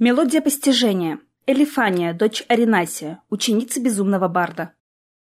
Мелодия постижения. Элифания, дочь Аринасия, ученица безумного барда.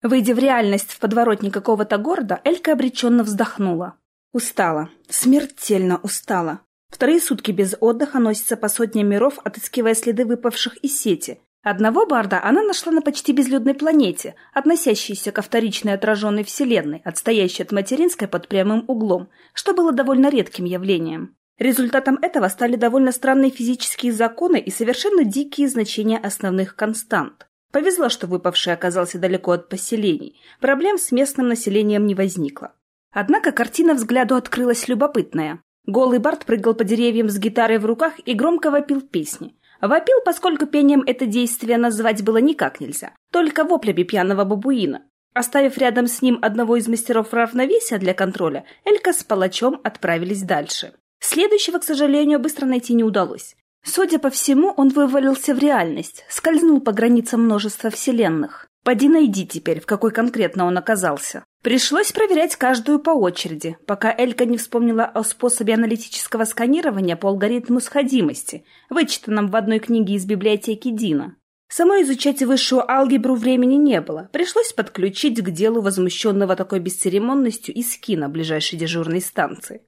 Выйдя в реальность в подворотне какого-то города, Элька обреченно вздохнула. Устала. Смертельно устала. Вторые сутки без отдыха носится по сотням миров, отыскивая следы выпавших из сети. Одного барда она нашла на почти безлюдной планете, относящейся ко вторичной отраженной вселенной, отстоящей от материнской под прямым углом, что было довольно редким явлением. Результатом этого стали довольно странные физические законы и совершенно дикие значения основных констант. Повезло, что выпавший оказался далеко от поселений. Проблем с местным населением не возникло. Однако картина взгляду открылась любопытная. Голый Барт прыгал по деревьям с гитарой в руках и громко вопил песни. Вопил, поскольку пением это действие назвать было никак нельзя, только воплями пьяного бабуина. Оставив рядом с ним одного из мастеров равновесия для контроля, Элька с палачом отправились дальше. Следующего, к сожалению, быстро найти не удалось. Судя по всему, он вывалился в реальность, скользнул по границам множества вселенных. Поди найди теперь, в какой конкретно он оказался. Пришлось проверять каждую по очереди, пока Элька не вспомнила о способе аналитического сканирования по алгоритму сходимости, вычитанном в одной книге из библиотеки Дина. Самой изучать высшую алгебру времени не было. Пришлось подключить к делу возмущенного такой бесцеремонностью из кино ближайшей дежурной станции.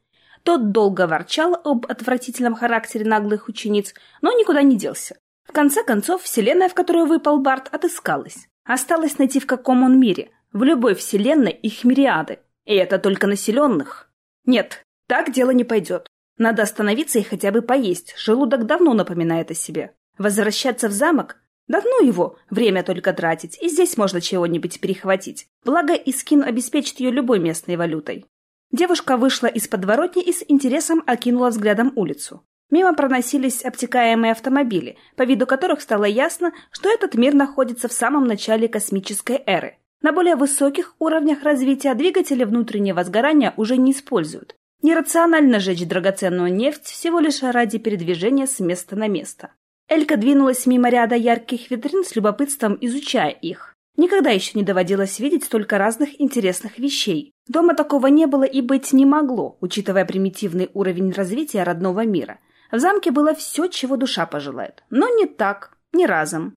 Тот долго ворчал об отвратительном характере наглых учениц, но никуда не делся. В конце концов, вселенная, в которую выпал Барт, отыскалась. Осталось найти, в каком он мире. В любой вселенной их мириады. И это только населенных. Нет, так дело не пойдет. Надо остановиться и хотя бы поесть. Желудок давно напоминает о себе. Возвращаться в замок? Да ну его, время только тратить, и здесь можно чего-нибудь перехватить. Благо, Искин обеспечит ее любой местной валютой. Девушка вышла из подворотни и с интересом окинула взглядом улицу. Мимо проносились обтекаемые автомобили, по виду которых стало ясно, что этот мир находится в самом начале космической эры. На более высоких уровнях развития двигатели внутреннего сгорания уже не используют. Нерационально жечь драгоценную нефть всего лишь ради передвижения с места на место. Элька двинулась мимо ряда ярких витрин с любопытством, изучая их. Никогда еще не доводилось видеть столько разных интересных вещей. Дома такого не было и быть не могло, учитывая примитивный уровень развития родного мира. В замке было все, чего душа пожелает. Но не так, не разом.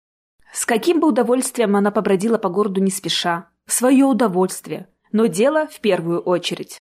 С каким бы удовольствием она побродила по городу не спеша. Свое удовольствие. Но дело в первую очередь.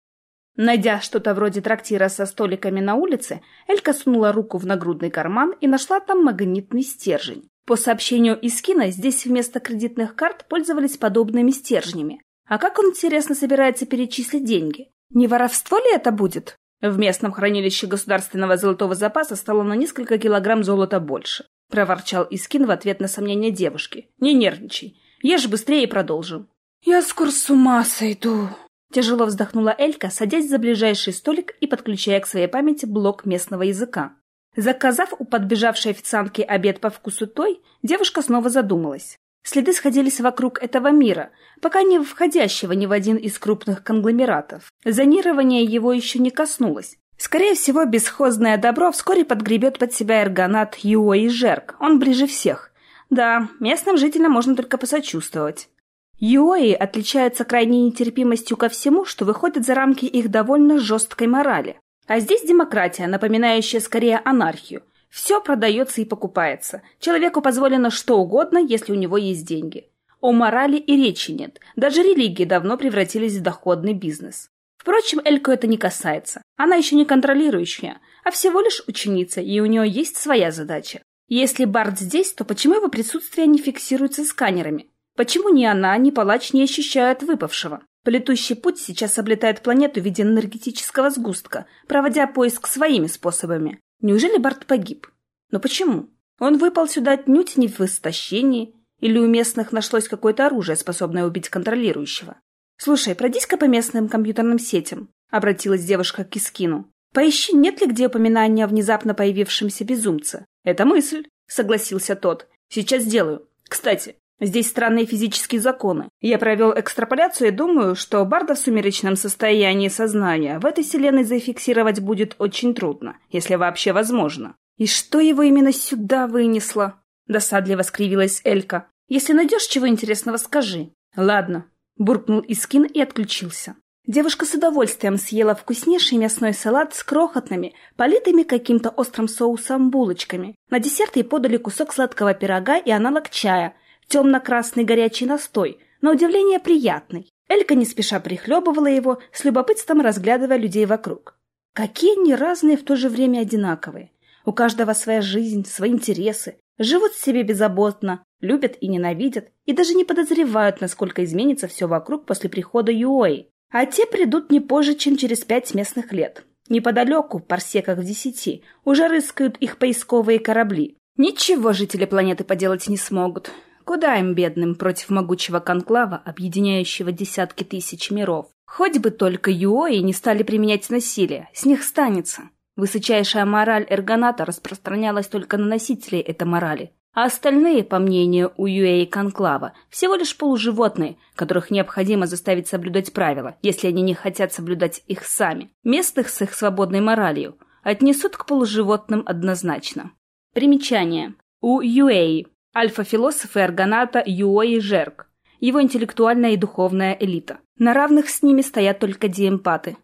Найдя что-то вроде трактира со столиками на улице, Элька сунула руку в нагрудный карман и нашла там магнитный стержень. По сообщению из кино, здесь вместо кредитных карт пользовались подобными стержнями. А как он, интересно, собирается перечислить деньги? Не воровство ли это будет? В местном хранилище государственного золотого запаса стало на несколько килограмм золота больше. Проворчал Искин в ответ на сомнение девушки. Не нервничай. Ешь быстрее и продолжим. Я скоро с ума сойду. Тяжело вздохнула Элька, садясь за ближайший столик и подключая к своей памяти блок местного языка. Заказав у подбежавшей официантки обед по вкусу той, девушка снова задумалась. Следы сходились вокруг этого мира, пока не входящего ни в один из крупных конгломератов. Зонирование его еще не коснулось. Скорее всего, бесхозное добро вскоре подгребет под себя эргонат Юо и Жерк, он ближе всех. Да, местным жителям можно только посочувствовать. Юои отличаются крайней нетерпимостью ко всему, что выходит за рамки их довольно жесткой морали. А здесь демократия, напоминающая скорее анархию. Все продается и покупается. Человеку позволено что угодно, если у него есть деньги. О морали и речи нет. Даже религии давно превратились в доходный бизнес. Впрочем, Эльку это не касается. Она еще не контролирующая, а всего лишь ученица, и у нее есть своя задача. Если Барт здесь, то почему его присутствие не фиксируется сканерами? Почему ни она, ни палач не ощущают выпавшего? Плетущий путь сейчас облетает планету в виде энергетического сгустка, проводя поиск своими способами. Неужели Барт погиб? Но почему? Он выпал сюда отнюдь не в истощении, или у местных нашлось какое-то оружие, способное убить контролирующего. «Слушай, пройдись-ка по местным компьютерным сетям», — обратилась девушка к Кискину. «Поищи, нет ли где упоминания о внезапно появившемся безумце». «Это мысль», — согласился тот. «Сейчас сделаю. Кстати, Здесь странные физические законы. Я провел экстраполяцию и думаю, что Барда в сумеречном состоянии сознания в этой вселенной зафиксировать будет очень трудно, если вообще возможно. И что его именно сюда вынесло? Досадливо скривилась Элька. Если найдешь чего интересного, скажи. Ладно. Буркнул Искин и отключился. Девушка с удовольствием съела вкуснейший мясной салат с крохотными, политыми каким-то острым соусом булочками. На десерт ей подали кусок сладкого пирога и аналог чая, темно-красный горячий настой, на удивление приятный. Элька не спеша прихлебывала его, с любопытством разглядывая людей вокруг. Какие они разные, в то же время одинаковые. У каждого своя жизнь, свои интересы. Живут себе беззаботно, любят и ненавидят, и даже не подозревают, насколько изменится все вокруг после прихода Юои. А те придут не позже, чем через пять местных лет. Неподалеку, парсеках в десяти, уже рыскают их поисковые корабли. Ничего жители планеты поделать не смогут. Куда им, бедным, против могучего конклава, объединяющего десятки тысяч миров? Хоть бы только Юои не стали применять насилие, с них станется. Высочайшая мораль Эргоната распространялась только на носителей этой морали, а остальные, по мнению Уюэ и Конклава, всего лишь полуживотные, которых необходимо заставить соблюдать правила, если они не хотят соблюдать их сами. Местных с их свободной моралью отнесут к полуживотным однозначно. Примечание. У Юэй, альфа-философ и аргоната Юои Жерк, его интеллектуальная и духовная элита. На равных с ними стоят только диэмпаты,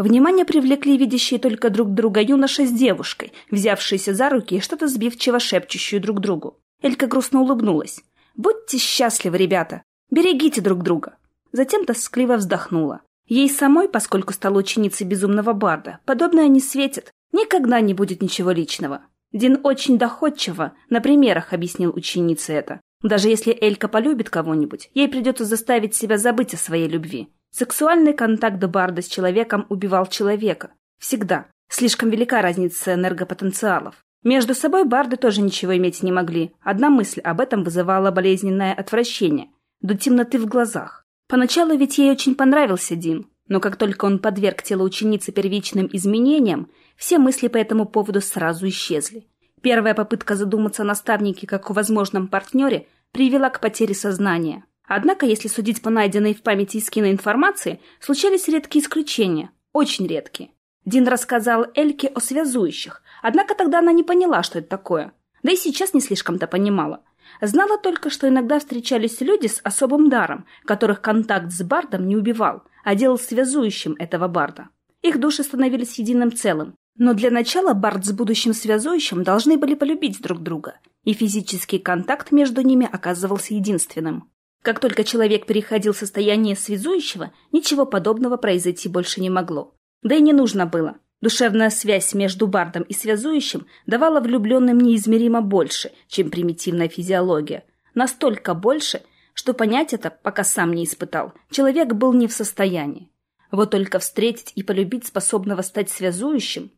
Внимание привлекли видящие только друг друга юноша с девушкой, взявшиеся за руки и что-то сбивчиво шепчущую друг другу. Элька грустно улыбнулась. «Будьте счастливы, ребята! Берегите друг друга!» Затем тоскливо вздохнула. Ей самой, поскольку стала ученицей безумного барда, подобное не светит. Никогда не будет ничего личного. Дин очень доходчиво, на примерах объяснил ученице это. Даже если Элька полюбит кого-нибудь, ей придется заставить себя забыть о своей любви. Сексуальный контакт Барда с человеком убивал человека. Всегда. Слишком велика разница энергопотенциалов. Между собой барды тоже ничего иметь не могли. Одна мысль об этом вызывала болезненное отвращение. До темноты в глазах. Поначалу ведь ей очень понравился Дин. Но как только он подверг тело ученицы первичным изменениям, все мысли по этому поводу сразу исчезли. Первая попытка задуматься о наставнике как о возможном партнере привела к потере сознания. Однако, если судить по найденной в памяти Искина информации, случались редкие исключения, очень редкие. Дин рассказал Эльке о связующих, однако тогда она не поняла, что это такое. Да и сейчас не слишком-то понимала. Знала только, что иногда встречались люди с особым даром, которых контакт с Бардом не убивал, а делал связующим этого Барда. Их души становились единым целым. Но для начала Бард с будущим связующим должны были полюбить друг друга, и физический контакт между ними оказывался единственным. Как только человек переходил в состояние связующего, ничего подобного произойти больше не могло. Да и не нужно было. Душевная связь между бардом и связующим давала влюбленным неизмеримо больше, чем примитивная физиология. Настолько больше, что понять это, пока сам не испытал, человек был не в состоянии. Вот только встретить и полюбить способного стать связующим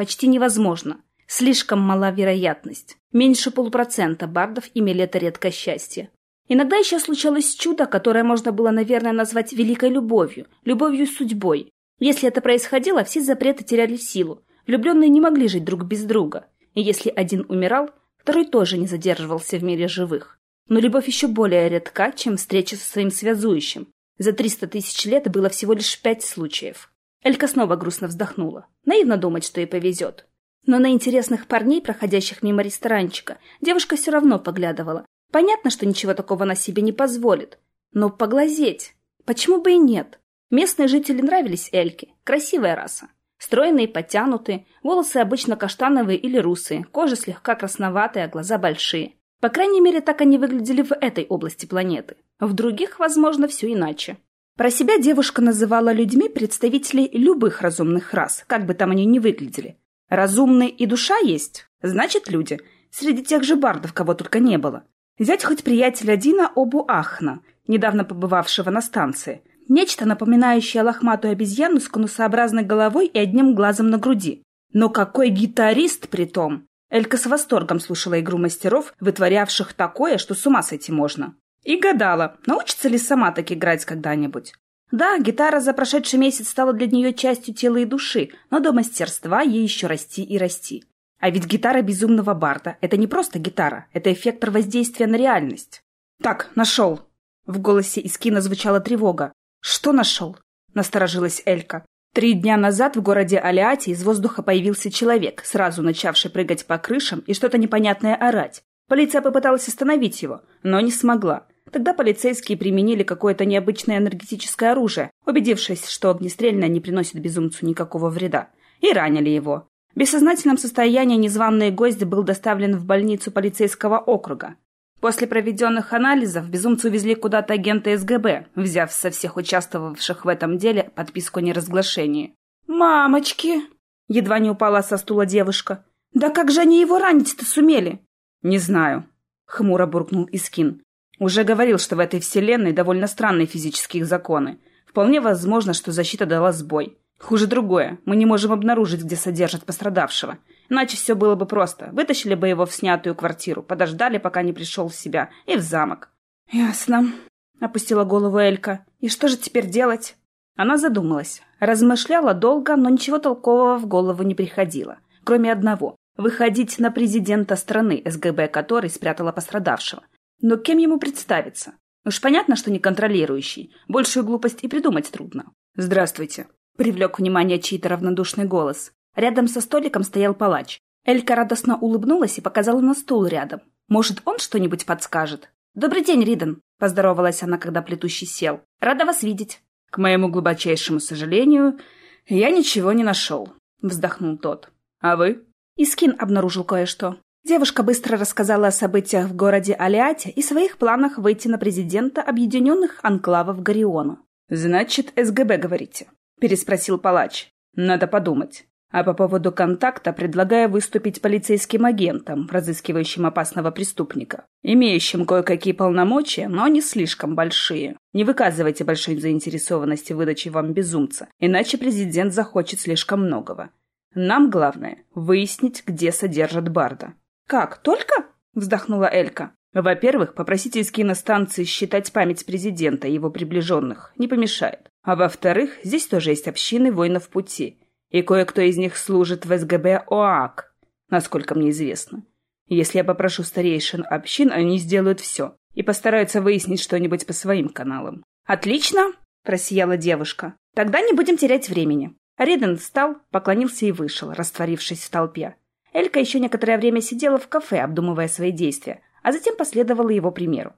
почти невозможно. Слишком мала вероятность. Меньше полупроцента бардов имели это редкое счастье. Иногда еще случалось чудо, которое можно было, наверное, назвать великой любовью, любовью с судьбой. Если это происходило, все запреты теряли силу. Влюбленные не могли жить друг без друга. И если один умирал, второй тоже не задерживался в мире живых. Но любовь еще более редка, чем встреча со своим связующим. За 300 тысяч лет было всего лишь пять случаев. Элька снова грустно вздохнула. Наивно думать, что ей повезет. Но на интересных парней, проходящих мимо ресторанчика, девушка все равно поглядывала, Понятно, что ничего такого на себе не позволит. Но поглазеть. Почему бы и нет? Местные жители нравились Эльке. Красивая раса. Стройные, подтянутые, волосы обычно каштановые или русые, кожа слегка красноватая, глаза большие. По крайней мере, так они выглядели в этой области планеты. В других, возможно, все иначе. Про себя девушка называла людьми представителей любых разумных рас, как бы там они ни выглядели. Разумные и душа есть, значит люди. Среди тех же бардов кого только не было. Взять хоть приятеля Дина Обу Ахна, недавно побывавшего на станции. Нечто, напоминающее лохматую обезьяну с конусообразной головой и одним глазом на груди. Но какой гитарист при том! Элька с восторгом слушала игру мастеров, вытворявших такое, что с ума сойти можно. И гадала, научится ли сама так играть когда-нибудь. Да, гитара за прошедший месяц стала для нее частью тела и души, но до мастерства ей еще расти и расти. А ведь гитара безумного Барта — это не просто гитара, это эффектор воздействия на реальность. «Так, нашел!» В голосе Искина звучала тревога. «Что нашел?» — насторожилась Элька. Три дня назад в городе Алиате из воздуха появился человек, сразу начавший прыгать по крышам и что-то непонятное орать. Полиция попыталась остановить его, но не смогла. Тогда полицейские применили какое-то необычное энергетическое оружие, убедившись, что огнестрельное не приносит безумцу никакого вреда, и ранили его. В бессознательном состоянии незваный гость был доставлен в больницу полицейского округа. После проведенных анализов безумцу увезли куда-то агента СГБ, взяв со всех участвовавших в этом деле подписку о неразглашении. «Мамочки!» — едва не упала со стула девушка. «Да как же они его ранить-то сумели?» «Не знаю», — хмуро буркнул Искин. «Уже говорил, что в этой вселенной довольно странные физические законы. Вполне возможно, что защита дала сбой. Хуже другое. Мы не можем обнаружить, где содержат пострадавшего. Иначе все было бы просто. Вытащили бы его в снятую квартиру, подождали, пока не пришел в себя, и в замок. «Ясно», — опустила голову Элька. «И что же теперь делать?» Она задумалась. Размышляла долго, но ничего толкового в голову не приходило. Кроме одного — выходить на президента страны, СГБ которой спрятала пострадавшего. Но кем ему представиться? Уж понятно, что не контролирующий. Большую глупость и придумать трудно. «Здравствуйте», — привлек внимание чей-то равнодушный голос. Рядом со столиком стоял палач. Элька радостно улыбнулась и показала на стул рядом. «Может, он что-нибудь подскажет?» «Добрый день, Риден», — поздоровалась она, когда плетущий сел. «Рада вас видеть». «К моему глубочайшему сожалению, я ничего не нашел», — вздохнул тот. «А вы?» Искин обнаружил кое-что. Девушка быстро рассказала о событиях в городе Алиате и своих планах выйти на президента Объединенных Анклавов Гориона. «Значит, СГБ, говорите?» – переспросил палач. «Надо подумать. А по поводу контакта предлагаю выступить полицейским агентом, разыскивающим опасного преступника, имеющим кое-какие полномочия, но не слишком большие. Не выказывайте большой заинтересованности в выдаче вам безумца, иначе президент захочет слишком многого. Нам главное – выяснить, где содержат Барда. «Как, только?» – вздохнула Элька. Во-первых, попросите из киностанции считать память президента и его приближенных. Не помешает. А во-вторых, здесь тоже есть общины воинов пути – и кое-кто из них служит в СГБ ОАК, насколько мне известно. Если я попрошу старейшин общин, они сделают все и постараются выяснить что-нибудь по своим каналам. «Отлично!» – просияла девушка. «Тогда не будем терять времени». Риден встал, поклонился и вышел, растворившись в толпе. Элька еще некоторое время сидела в кафе, обдумывая свои действия, а затем последовала его примеру.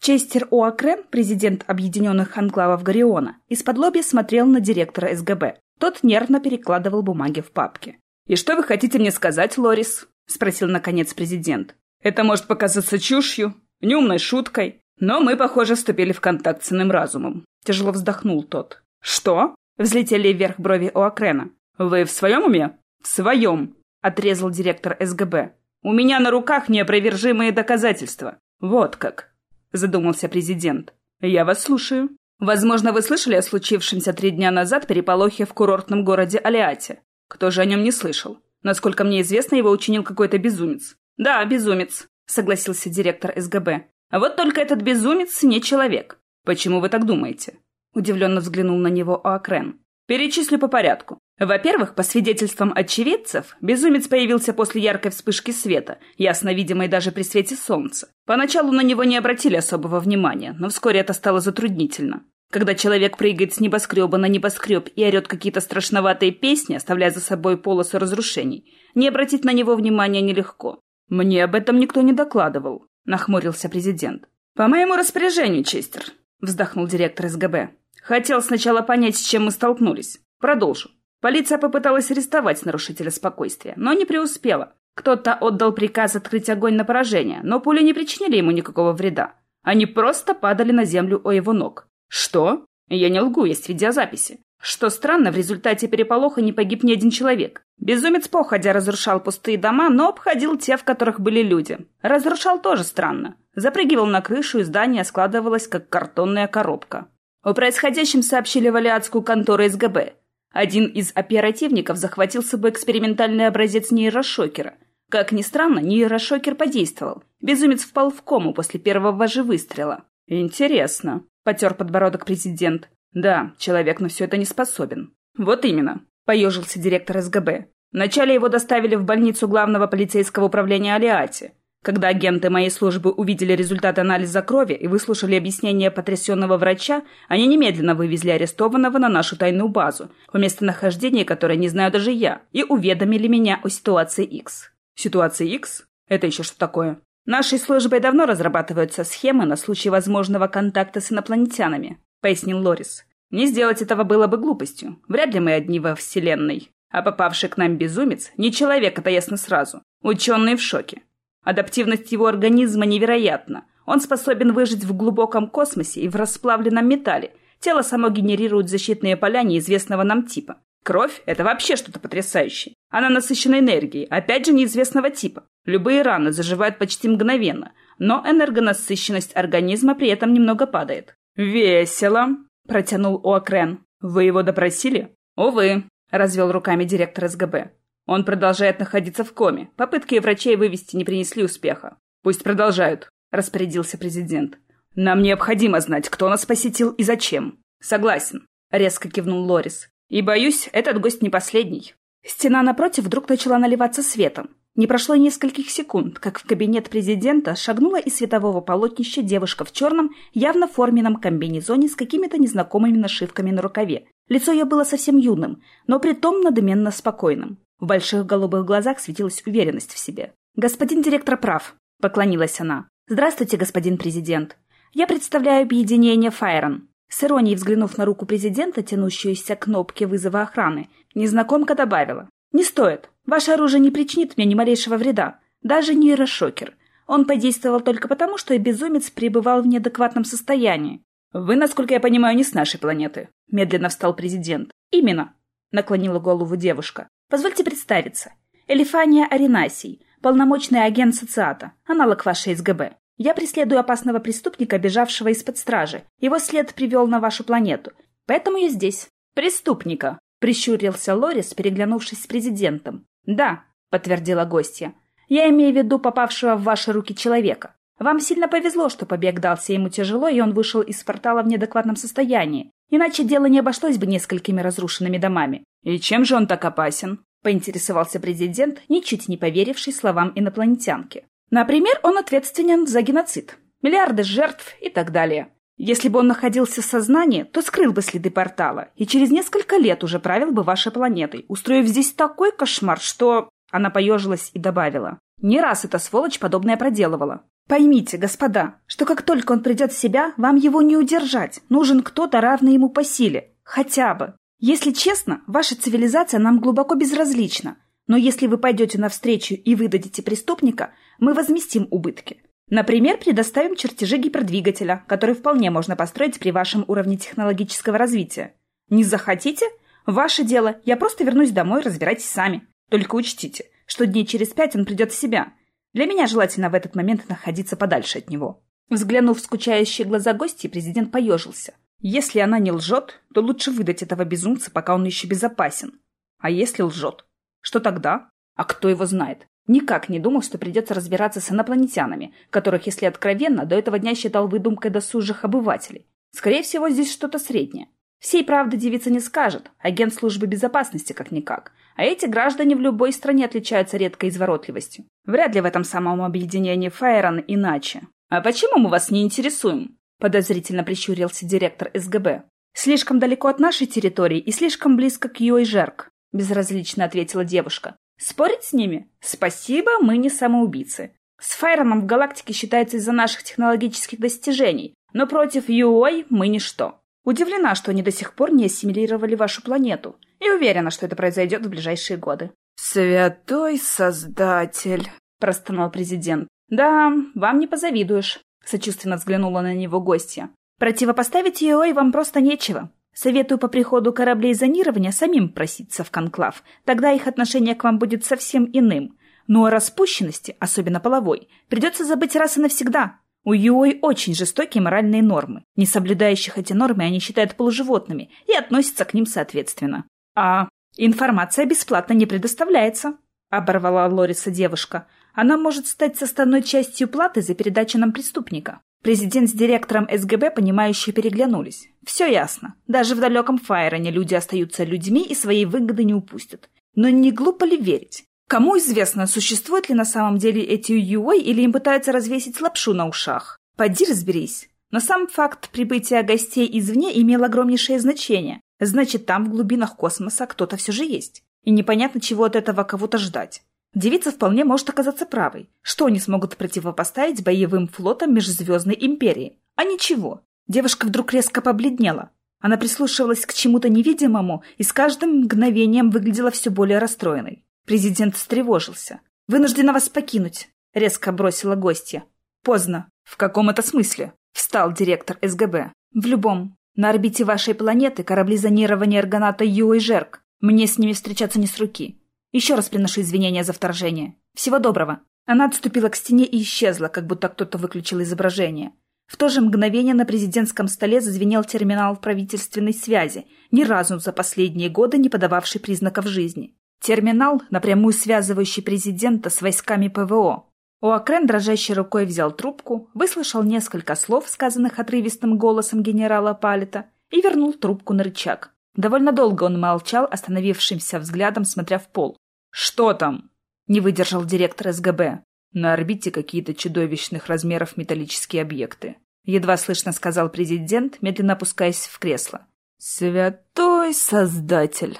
Честер Уакре, президент Объединенных Анклавов Гориона, из-под лобья смотрел на директора СГБ. Тот нервно перекладывал бумаги в папке. «И что вы хотите мне сказать, Лорис?» — спросил, наконец, президент. «Это может показаться чушью, неумной шуткой, но мы, похоже, вступили в контакт с иным разумом». Тяжело вздохнул тот. «Что?» — взлетели вверх брови у Акрена. «Вы в своем уме?» «В своем», — отрезал директор СГБ. «У меня на руках неопровержимые доказательства». «Вот как», — задумался президент. «Я вас слушаю». Возможно, вы слышали о случившемся три дня назад переполохе в курортном городе Алиате. Кто же о нем не слышал? Насколько мне известно, его учинил какой-то безумец. Да, безумец, согласился директор СГБ. Вот только этот безумец не человек. Почему вы так думаете? Удивленно взглянул на него Оакрен. Перечислю по порядку. Во-первых, по свидетельствам очевидцев, безумец появился после яркой вспышки света, ясно видимой даже при свете солнца. Поначалу на него не обратили особого внимания, но вскоре это стало затруднительно. Когда человек прыгает с небоскреба на небоскреб и орет какие-то страшноватые песни, оставляя за собой полосу разрушений, не обратить на него внимания нелегко. «Мне об этом никто не докладывал», — нахмурился президент. «По моему распоряжению, Честер», — вздохнул директор СГБ. «Хотел сначала понять, с чем мы столкнулись. Продолжу. Полиция попыталась арестовать нарушителя спокойствия, но не преуспела. Кто-то отдал приказ открыть огонь на поражение, но пули не причинили ему никакого вреда. Они просто падали на землю у его ног. Что? Я не лгу, есть видеозаписи. Что странно, в результате переполоха не погиб ни один человек. Безумец походя разрушал пустые дома, но обходил те, в которых были люди. Разрушал тоже странно. Запрыгивал на крышу, и здание складывалось, как картонная коробка. О происходящем сообщили в Алиатскую контору СГБ. Один из оперативников захватил с собой экспериментальный образец нейрошокера – как ни странно, нейрошокер подействовал. Безумец впал в кому после первого же выстрела. «Интересно», — потер подбородок президент. «Да, человек на все это не способен». «Вот именно», — поежился директор СГБ. Вначале его доставили в больницу главного полицейского управления Алиати. Когда агенты моей службы увидели результат анализа крови и выслушали объяснение потрясенного врача, они немедленно вывезли арестованного на нашу тайную базу, по местонахождении которой не знаю даже я, и уведомили меня о ситуации X. Ситуация X? Это еще что такое? Нашей службой давно разрабатываются схемы на случай возможного контакта с инопланетянами, пояснил Лорис. Не сделать этого было бы глупостью. Вряд ли мы одни во Вселенной. А попавший к нам безумец не человек, это ясно сразу. Ученые в шоке. Адаптивность его организма невероятна. Он способен выжить в глубоком космосе и в расплавленном металле. Тело само генерирует защитные поля неизвестного нам типа. Кровь – это вообще что-то потрясающее. Она насыщена энергией, опять же неизвестного типа. Любые раны заживают почти мгновенно, но энергонасыщенность организма при этом немного падает. «Весело!» – протянул Оакрен. «Вы его допросили?» «Увы», – развел руками директор СГБ. «Он продолжает находиться в коме. Попытки врачей вывести не принесли успеха». «Пусть продолжают», – распорядился президент. «Нам необходимо знать, кто нас посетил и зачем». «Согласен», – резко кивнул Лорис. И, боюсь, этот гость не последний. Стена напротив вдруг начала наливаться светом. Не прошло нескольких секунд, как в кабинет президента шагнула из светового полотнища девушка в черном, явно форменном комбинезоне с какими-то незнакомыми нашивками на рукаве. Лицо ее было совсем юным, но при том надменно спокойным. В больших голубых глазах светилась уверенность в себе. «Господин директор прав», — поклонилась она. «Здравствуйте, господин президент. Я представляю объединение «Файрон». С иронией взглянув на руку президента, тянущуюся к кнопке вызова охраны, незнакомка добавила. «Не стоит. Ваше оружие не причинит мне ни малейшего вреда. Даже нейрошокер. Он подействовал только потому, что безумец пребывал в неадекватном состоянии. «Вы, насколько я понимаю, не с нашей планеты», — медленно встал президент. «Именно», — наклонила голову девушка. «Позвольте представиться. Элифания Аринасий, полномочный агент социата, аналог вашей СГБ. Я преследую опасного преступника, бежавшего из-под стражи. Его след привел на вашу планету. Поэтому я здесь. Преступника, прищурился Лорис, переглянувшись с президентом. Да, подтвердила гостья. Я имею в виду попавшего в ваши руки человека. Вам сильно повезло, что побег дался ему тяжело, и он вышел из портала в неадекватном состоянии. Иначе дело не обошлось бы несколькими разрушенными домами. И чем же он так опасен? Поинтересовался президент, ничуть не поверивший словам инопланетянки. Например, он ответственен за геноцид, миллиарды жертв и так далее. Если бы он находился в сознании, то скрыл бы следы портала и через несколько лет уже правил бы вашей планетой, устроив здесь такой кошмар, что... Она поежилась и добавила. Не раз эта сволочь подобное проделывала. Поймите, господа, что как только он придет в себя, вам его не удержать. Нужен кто-то, равный ему по силе. Хотя бы. Если честно, ваша цивилизация нам глубоко безразлична. Но если вы пойдете навстречу и выдадите преступника, мы возместим убытки. Например, предоставим чертежи гипердвигателя, который вполне можно построить при вашем уровне технологического развития. Не захотите? Ваше дело, я просто вернусь домой, разбирайтесь сами. Только учтите, что дней через пять он придет в себя. Для меня желательно в этот момент находиться подальше от него. Взглянув в скучающие глаза гости, президент поежился. Если она не лжет, то лучше выдать этого безумца, пока он еще безопасен. А если лжет? Что тогда? А кто его знает? Никак не думал, что придется разбираться с инопланетянами, которых, если откровенно, до этого дня считал выдумкой досужих обывателей. Скорее всего, здесь что-то среднее. Всей правды девица не скажет, агент службы безопасности как-никак. А эти граждане в любой стране отличаются редкой изворотливостью. Вряд ли в этом самом объединении Файрон иначе. «А почему мы вас не интересуем?» – подозрительно прищурился директор СГБ. «Слишком далеко от нашей территории и слишком близко к и Жерк. — безразлично ответила девушка. «Спорить с ними? Спасибо, мы не самоубийцы. С Файроном в галактике считается из-за наших технологических достижений, но против Юой мы ничто. Удивлена, что они до сих пор не ассимилировали вашу планету, и уверена, что это произойдет в ближайшие годы». «Святой Создатель!» — простонал президент. «Да, вам не позавидуешь», — сочувственно взглянула на него гостья. «Противопоставить Юой вам просто нечего. Советую по приходу кораблей зонирования самим проситься в конклав. Тогда их отношение к вам будет совсем иным. Но о распущенности, особенно половой, придется забыть раз и навсегда. У Юой очень жестокие моральные нормы. Не соблюдающих эти нормы они считают полуживотными и относятся к ним соответственно. А информация бесплатно не предоставляется, оборвала Лориса девушка. Она может стать составной частью платы за передачу нам преступника. Президент с директором СГБ, понимающие, переглянулись. Все ясно. Даже в далеком Файроне люди остаются людьми и своей выгоды не упустят. Но не глупо ли верить? Кому известно, существуют ли на самом деле эти UA или им пытаются развесить лапшу на ушах? Поди разберись. Но сам факт прибытия гостей извне имел огромнейшее значение. Значит, там, в глубинах космоса, кто-то все же есть. И непонятно, чего от этого кого-то ждать. Девица вполне может оказаться правой. Что они смогут противопоставить боевым флотам Межзвездной Империи? А ничего. Девушка вдруг резко побледнела. Она прислушивалась к чему-то невидимому и с каждым мгновением выглядела все более расстроенной. Президент встревожился. «Вынуждена вас покинуть», — резко бросила гостья. «Поздно. В каком это смысле?» — встал директор СГБ. «В любом. На орбите вашей планеты корабли зонирования эргоната Ю и Жерк. Мне с ними встречаться не с руки. Еще раз приношу извинения за вторжение. Всего доброго». Она отступила к стене и исчезла, как будто кто-то выключил изображение. В то же мгновение на президентском столе зазвенел терминал правительственной связи, ни разу за последние годы не подававший признаков жизни. Терминал, напрямую связывающий президента с войсками ПВО. Оакрен дрожащей рукой взял трубку, выслушал несколько слов, сказанных отрывистым голосом генерала Палета, и вернул трубку на рычаг. Довольно долго он молчал, остановившимся взглядом, смотря в пол. «Что там?» — не выдержал директор СГБ. На орбите какие-то чудовищных размеров металлические объекты. Едва слышно сказал президент, медленно опускаясь в кресло. «Святой Создатель!»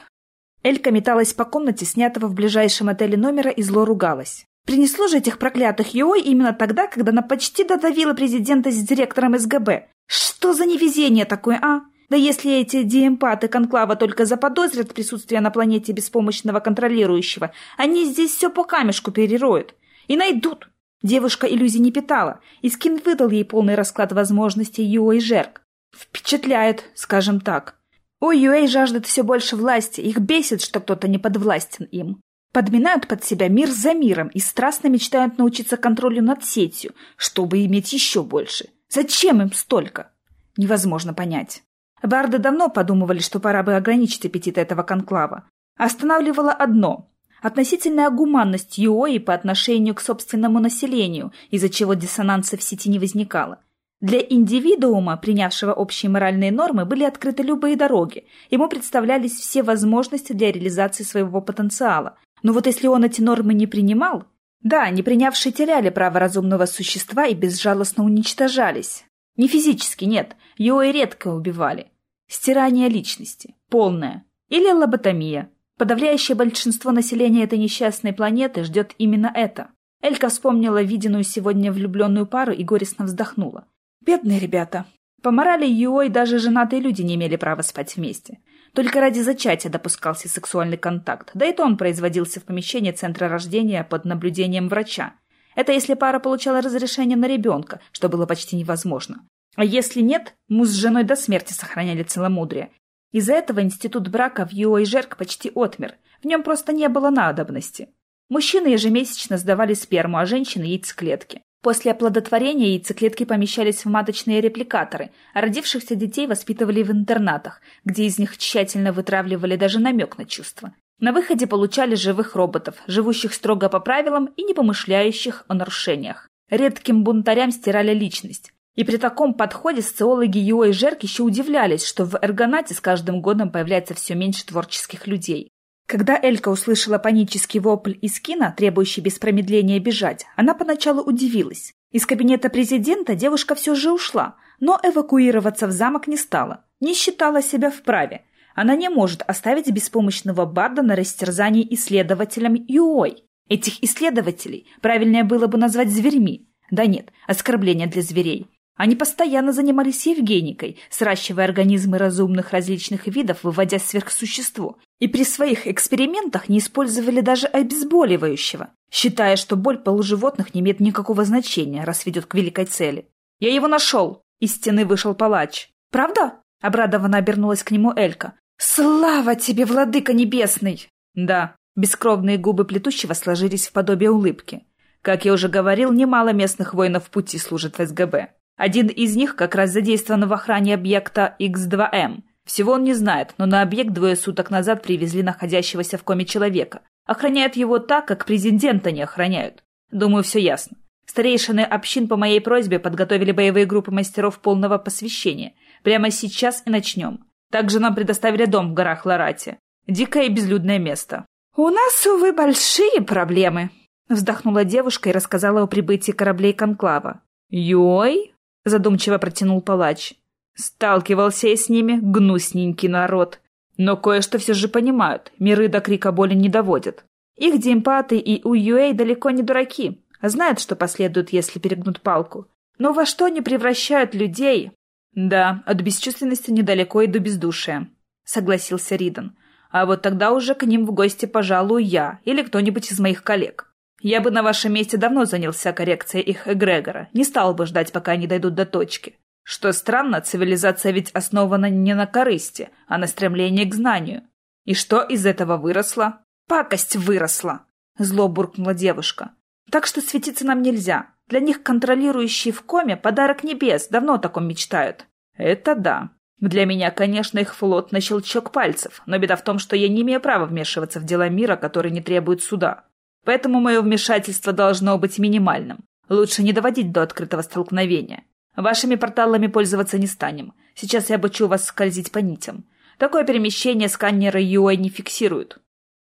Элька металась по комнате, снятого в ближайшем отеле номера, и зло ругалась. Принесло же этих проклятых Йой именно тогда, когда она почти додавила президента с директором СГБ. Что за невезение такое, а? Да если эти диэмпаты Конклава только заподозрят присутствие на планете беспомощного контролирующего, они здесь все по камешку перероют. И найдут. Девушка иллюзий не питала, и Скин выдал ей полный расклад возможностей и Жерк. Впечатляет, скажем так. У Юэй жаждет все больше власти, их бесит, что кто-то не подвластен им. Подминают под себя мир за миром и страстно мечтают научиться контролю над сетью, чтобы иметь еще больше. Зачем им столько? Невозможно понять. Барды давно подумывали, что пора бы ограничить аппетит этого конклава. Останавливало одно Относительная гуманность Юои по отношению к собственному населению, из-за чего диссонанса в сети не возникало. Для индивидуума, принявшего общие моральные нормы, были открыты любые дороги, ему представлялись все возможности для реализации своего потенциала. Но вот если он эти нормы не принимал, да, не принявшие теряли право разумного существа и безжалостно уничтожались. Не физически, нет, Юои редко убивали. Стирание личности, полное, или лоботомия, Подавляющее большинство населения этой несчастной планеты ждет именно это. Элька вспомнила виденную сегодня влюбленную пару и горестно вздохнула. Бедные ребята. По морали Юой даже женатые люди не имели права спать вместе. Только ради зачатия допускался сексуальный контакт, да и то он производился в помещении центра рождения под наблюдением врача. Это если пара получала разрешение на ребенка, что было почти невозможно. А если нет, муж с женой до смерти сохраняли целомудрие, из-за этого институт брака в Юойжерк почти отмер, в нем просто не было надобности. Мужчины ежемесячно сдавали сперму, а женщины – яйцеклетки. После оплодотворения яйцеклетки помещались в маточные репликаторы, а родившихся детей воспитывали в интернатах, где из них тщательно вытравливали даже намек на чувства. На выходе получали живых роботов, живущих строго по правилам и не помышляющих о нарушениях. Редким бунтарям стирали личность, и при таком подходе социологи Юо и Жерк еще удивлялись, что в Эргонате с каждым годом появляется все меньше творческих людей. Когда Элька услышала панический вопль из кино, требующий без промедления бежать, она поначалу удивилась. Из кабинета президента девушка все же ушла, но эвакуироваться в замок не стала, не считала себя вправе. Она не может оставить беспомощного барда на растерзании исследователям Юой. Этих исследователей правильнее было бы назвать зверьми. Да нет, оскорбление для зверей. Они постоянно занимались Евгеникой, сращивая организмы разумных различных видов, выводя сверхсущество. И при своих экспериментах не использовали даже обезболивающего, считая, что боль полуживотных не имеет никакого значения, раз ведет к великой цели. «Я его нашел!» Из стены вышел палач. «Правда?» — обрадованно обернулась к нему Элька. «Слава тебе, владыка небесный!» «Да». Бескровные губы плетущего сложились в подобие улыбки. Как я уже говорил, немало местных воинов в пути служат в СГБ. Один из них как раз задействован в охране объекта X2M. Всего он не знает, но на объект двое суток назад привезли находящегося в коме человека. Охраняют его так, как президента не охраняют. Думаю, все ясно. Старейшины общин по моей просьбе подготовили боевые группы мастеров полного посвящения. Прямо сейчас и начнем. Также нам предоставили дом в горах Ларате. Дикое и безлюдное место. «У нас, увы, большие проблемы», — вздохнула девушка и рассказала о прибытии кораблей Конклава. «Йой!» Задумчиво протянул палач. Сталкивался я с ними, гнусненький народ. Но кое-что все же понимают, миры до крика боли не доводят. Их Демпаты и Уюэй далеко не дураки, знают, что последует, если перегнут палку. Но во что они превращают людей? Да, от бесчувственности недалеко и до бездушия, согласился Риден. А вот тогда уже к ним в гости пожалуй я или кто-нибудь из моих коллег. Я бы на вашем месте давно занялся коррекцией их эгрегора, не стал бы ждать, пока они дойдут до точки. Что странно, цивилизация ведь основана не на корысти, а на стремлении к знанию. И что из этого выросло? Пакость выросла! Зло буркнула девушка. Так что светиться нам нельзя. Для них контролирующие в коме подарок небес, давно о таком мечтают. Это да. Для меня, конечно, их флот на щелчок пальцев, но беда в том, что я не имею права вмешиваться в дела мира, которые не требуют суда. Поэтому мое вмешательство должно быть минимальным. Лучше не доводить до открытого столкновения. Вашими порталами пользоваться не станем. Сейчас я обучу вас скользить по нитям. Такое перемещение сканеры UI не фиксируют.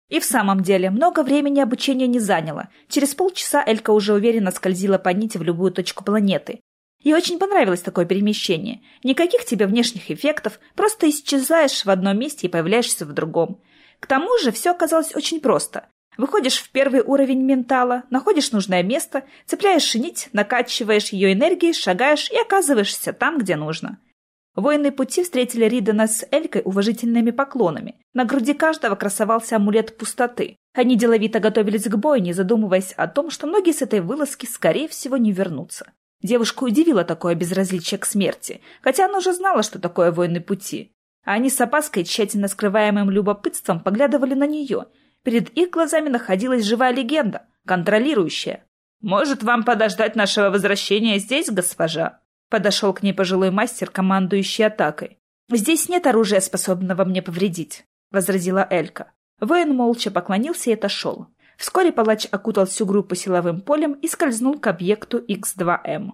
И в самом деле, много времени обучение не заняло. Через полчаса Элька уже уверенно скользила по нити в любую точку планеты. Ей очень понравилось такое перемещение. Никаких тебе внешних эффектов, просто исчезаешь в одном месте и появляешься в другом. К тому же все оказалось очень просто. Выходишь в первый уровень ментала, находишь нужное место, цепляешь нить, накачиваешь ее энергией, шагаешь и оказываешься там, где нужно. Воины пути встретили Ридена с Элькой уважительными поклонами. На груди каждого красовался амулет пустоты. Они деловито готовились к бою, не задумываясь о том, что многие с этой вылазки, скорее всего, не вернутся. Девушку удивило такое безразличие к смерти, хотя она уже знала, что такое воины пути. А они с опаской, тщательно скрываемым любопытством, поглядывали на нее. Перед их глазами находилась живая легенда, контролирующая. «Может, вам подождать нашего возвращения здесь, госпожа?» Подошел к ней пожилой мастер, командующий атакой. «Здесь нет оружия, способного мне повредить», — возразила Элька. Воин молча поклонился и отошел. Вскоре палач окутал всю группу силовым полем и скользнул к объекту X2M.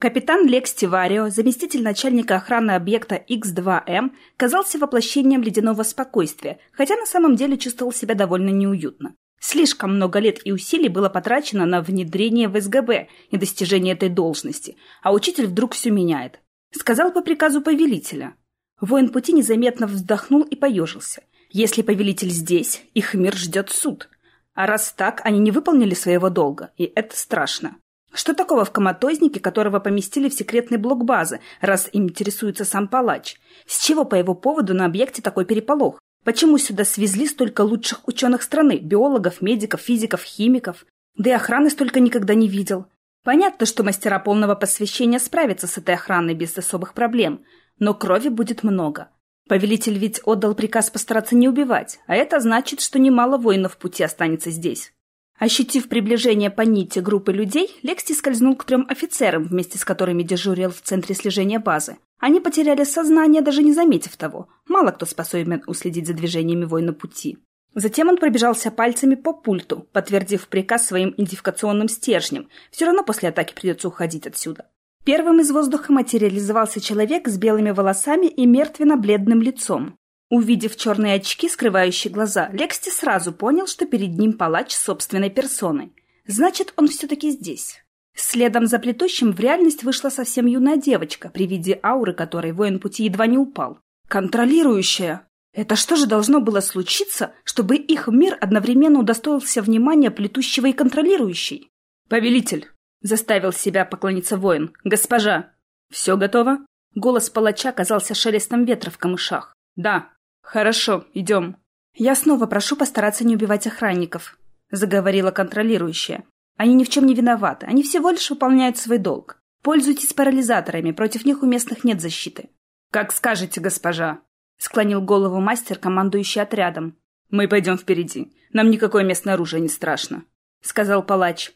Капитан Лекс Тиварио, заместитель начальника охраны объекта X2M, казался воплощением ледяного спокойствия, хотя на самом деле чувствовал себя довольно неуютно. Слишком много лет и усилий было потрачено на внедрение в СГБ и достижение этой должности, а учитель вдруг все меняет. Сказал по приказу повелителя. Воин пути незаметно вздохнул и поежился. Если повелитель здесь, их мир ждет суд. А раз так, они не выполнили своего долга, и это страшно. Что такого в коматознике, которого поместили в секретный блок базы, раз им интересуется сам палач? С чего по его поводу на объекте такой переполох? Почему сюда свезли столько лучших ученых страны, биологов, медиков, физиков, химиков? Да и охраны столько никогда не видел. Понятно, что мастера полного посвящения справятся с этой охраной без особых проблем, но крови будет много. Повелитель ведь отдал приказ постараться не убивать, а это значит, что немало воинов пути останется здесь. Ощутив приближение по нити группы людей, Лекси скользнул к трем офицерам, вместе с которыми дежурил в центре слежения базы. Они потеряли сознание, даже не заметив того. Мало кто способен уследить за движениями воина пути. Затем он пробежался пальцами по пульту, подтвердив приказ своим идентификационным стержнем. Все равно после атаки придется уходить отсюда. Первым из воздуха материализовался человек с белыми волосами и мертвенно-бледным лицом. Увидев черные очки, скрывающие глаза, Лекси сразу понял, что перед ним палач собственной персоной. Значит, он все-таки здесь. Следом за плетущим в реальность вышла совсем юная девочка, при виде ауры которой воин пути едва не упал. Контролирующая! Это что же должно было случиться, чтобы их мир одновременно удостоился внимания плетущего и контролирующей? «Повелитель!» — заставил себя поклониться воин. «Госпожа!» «Все готово?» Голос палача казался шелестом ветра в камышах. «Да», «Хорошо, идем». «Я снова прошу постараться не убивать охранников», — заговорила контролирующая. «Они ни в чем не виноваты, они всего лишь выполняют свой долг. Пользуйтесь парализаторами, против них у местных нет защиты». «Как скажете, госпожа», — склонил голову мастер, командующий отрядом. «Мы пойдем впереди. Нам никакое местное оружие не страшно», — сказал палач.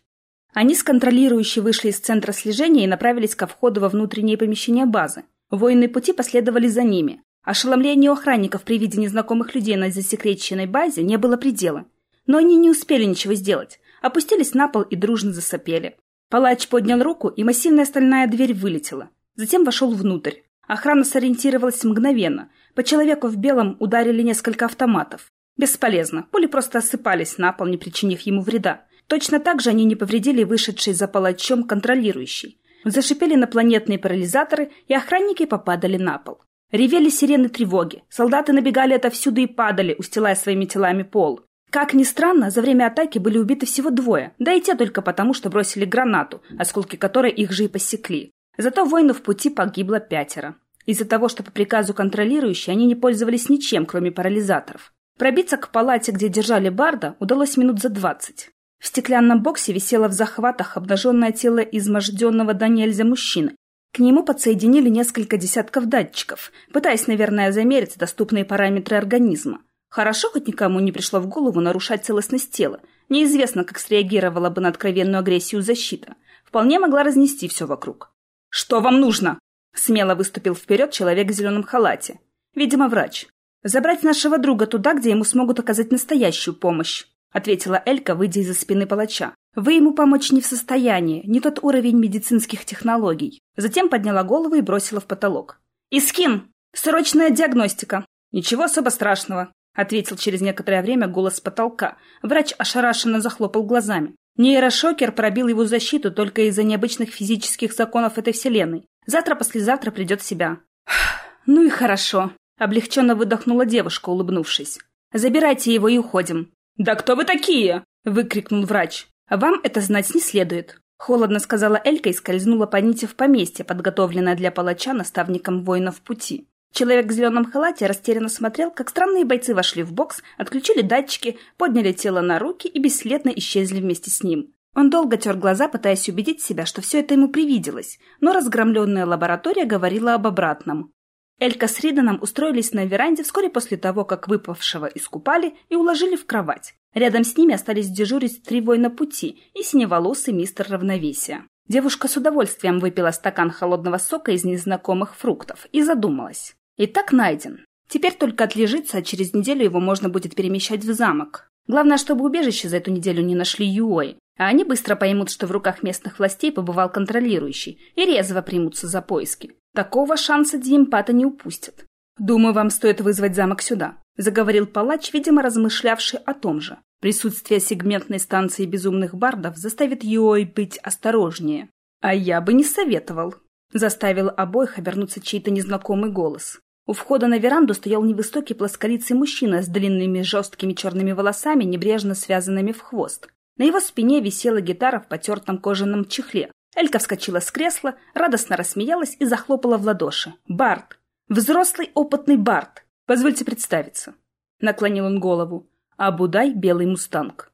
Они с контролирующей вышли из центра слежения и направились ко входу во внутреннее помещение базы. Воины пути последовали за ними, Ошеломлению охранников при виде незнакомых людей на засекреченной базе не было предела. Но они не успели ничего сделать. Опустились на пол и дружно засопели. Палач поднял руку, и массивная стальная дверь вылетела. Затем вошел внутрь. Охрана сориентировалась мгновенно. По человеку в белом ударили несколько автоматов. Бесполезно. Пули просто осыпались на пол, не причинив ему вреда. Точно так же они не повредили вышедший за палачом контролирующий. Зашипели инопланетные парализаторы, и охранники попадали на пол. Ревели сирены тревоги. Солдаты набегали отовсюду и падали, устилая своими телами пол. Как ни странно, за время атаки были убиты всего двое, да и те только потому, что бросили гранату, осколки которой их же и посекли. Зато воинов пути погибло пятеро. Из-за того, что по приказу контролирующие они не пользовались ничем, кроме парализаторов. Пробиться к палате, где держали Барда, удалось минут за двадцать. В стеклянном боксе висело в захватах обнаженное тело изможденного до нельзя мужчины. К нему подсоединили несколько десятков датчиков, пытаясь, наверное, замерить доступные параметры организма. Хорошо хоть никому не пришло в голову нарушать целостность тела. Неизвестно, как среагировала бы на откровенную агрессию защита. Вполне могла разнести все вокруг. «Что вам нужно?» Смело выступил вперед человек в зеленом халате. Видимо, врач. «Забрать нашего друга туда, где ему смогут оказать настоящую помощь», ответила Элька, выйдя из-за спины палача. «Вы ему помочь не в состоянии, не тот уровень медицинских технологий». Затем подняла голову и бросила в потолок. «Искин! Срочная диагностика!» «Ничего особо страшного. — ответил через некоторое время голос с потолка. Врач ошарашенно захлопал глазами. Нейрошокер пробил его защиту только из-за необычных физических законов этой вселенной. Завтра-послезавтра придет в себя. «Ну и хорошо», — облегченно выдохнула девушка, улыбнувшись. «Забирайте его и уходим». «Да кто вы такие?» — выкрикнул врач. «Вам это знать не следует», — холодно сказала Элька и скользнула по нити в поместье, подготовленное для палача наставником воинов пути. Человек в зеленом халате растерянно смотрел, как странные бойцы вошли в бокс, отключили датчики, подняли тело на руки и бесследно исчезли вместе с ним. Он долго тер глаза, пытаясь убедить себя, что все это ему привиделось, но разгромленная лаборатория говорила об обратном. Элька с Риданом устроились на веранде вскоре после того, как выпавшего искупали и уложили в кровать. Рядом с ними остались дежурить три воина пути и синеволосый мистер равновесия. Девушка с удовольствием выпила стакан холодного сока из незнакомых фруктов и задумалась. Итак, найден. Теперь только отлежится, а через неделю его можно будет перемещать в замок. Главное, чтобы убежище за эту неделю не нашли Юой, а они быстро поймут, что в руках местных властей побывал контролирующий, и резво примутся за поиски. Такого шанса Диемпата не упустят. «Думаю, вам стоит вызвать замок сюда», — заговорил палач, видимо, размышлявший о том же. Присутствие сегментной станции безумных бардов заставит Юой быть осторожнее. А я бы не советовал. Заставил обоих обернуться чей-то незнакомый голос. У входа на веранду стоял невысокий плосколицый мужчина с длинными жесткими черными волосами, небрежно связанными в хвост. На его спине висела гитара в потертом кожаном чехле. Элька вскочила с кресла, радостно рассмеялась и захлопала в ладоши. «Барт! Взрослый опытный Барт! Позвольте представиться!» Наклонил он голову. «Абудай — белый мустанг».